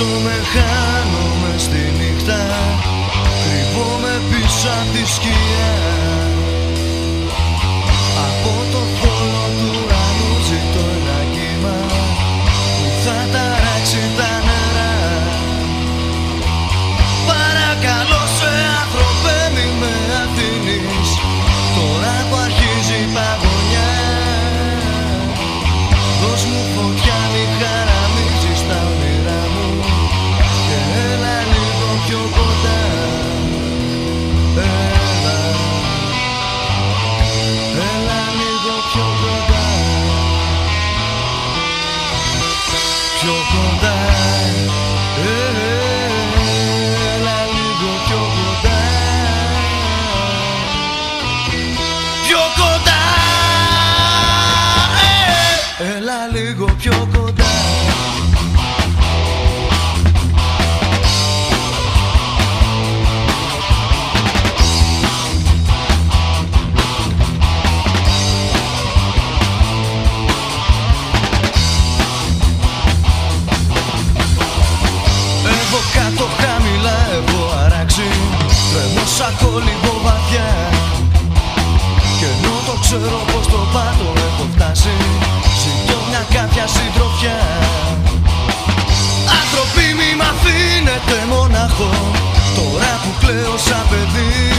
Χαίζομαι, χάνομαι στη νύχτα. έλα λίγο χαμηλά, εγώ αράξι. Τρέμωσα κόλληγο βαθιά. Κι ενώ το ξέρω πως το πάτο έχω φτάσει κάποια συντροφιά. Άνθρωποι μη μ' αφήνετε μοναχό Τώρα που κλαίω σαν παιδί